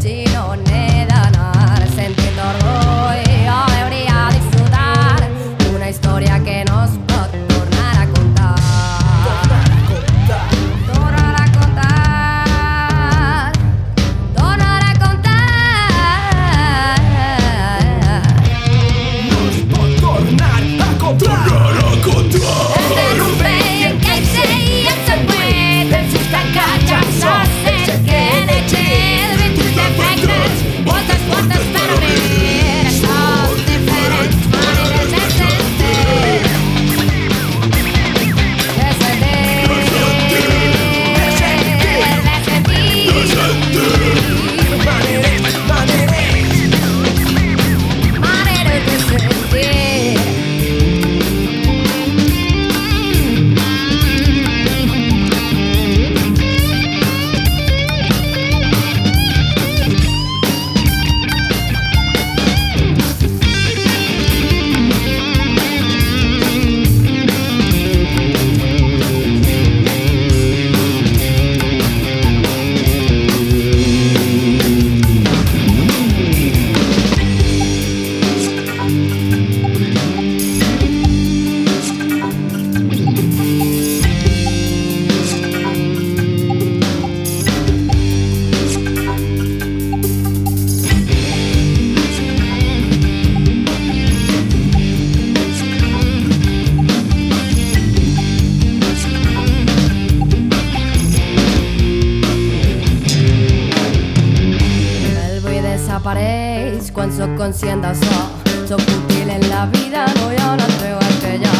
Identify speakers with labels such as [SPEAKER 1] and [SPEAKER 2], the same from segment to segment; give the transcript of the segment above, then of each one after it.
[SPEAKER 1] day desapareix quan sóc conscient útil en la vida, no hi ha un altre que jo.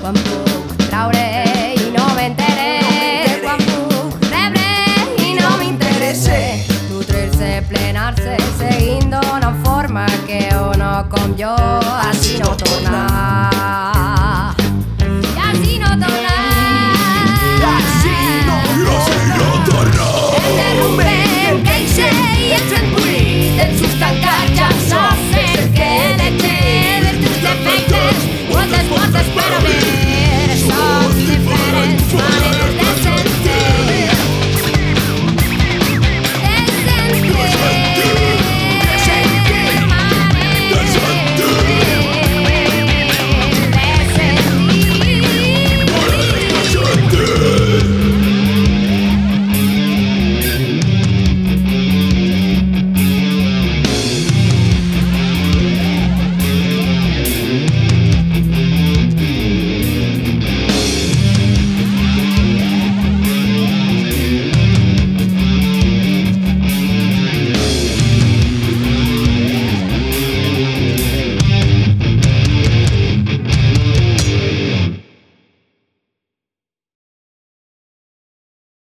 [SPEAKER 1] Quan puc traure i no m'enteré, quan puc rebre i no m'interessé. Nutrir-se, plenar-se, seguint donant forma que uno com jo així no torna. I no.